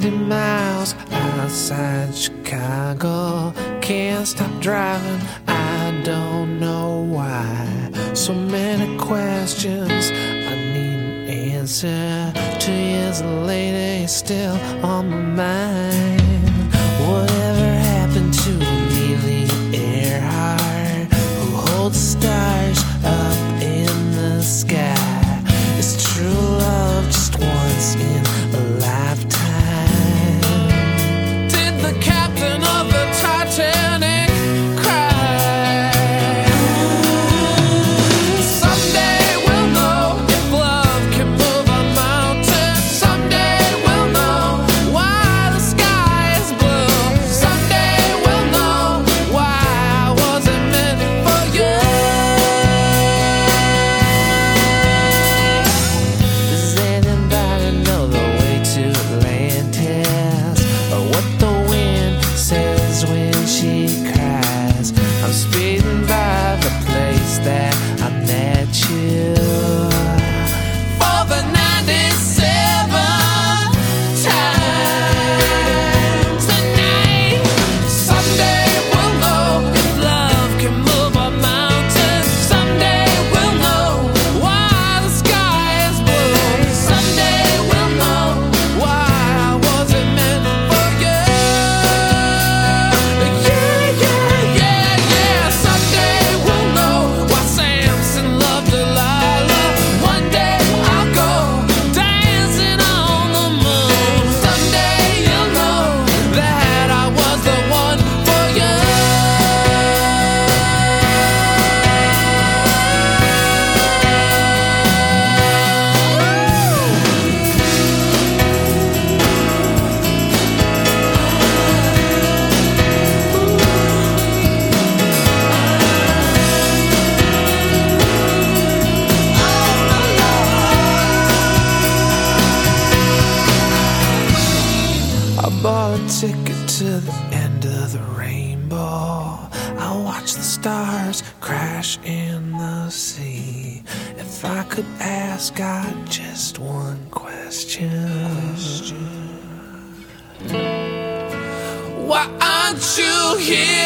90 miles outside Chicago. Can't stop driving, I don't know why. So many questions I need an answer. Two years later, it's still on my mind. speeding. bought a ticket to the end of the rainbow. I watched the stars crash in the sea. If I could ask God just one question. question. Why aren't you here?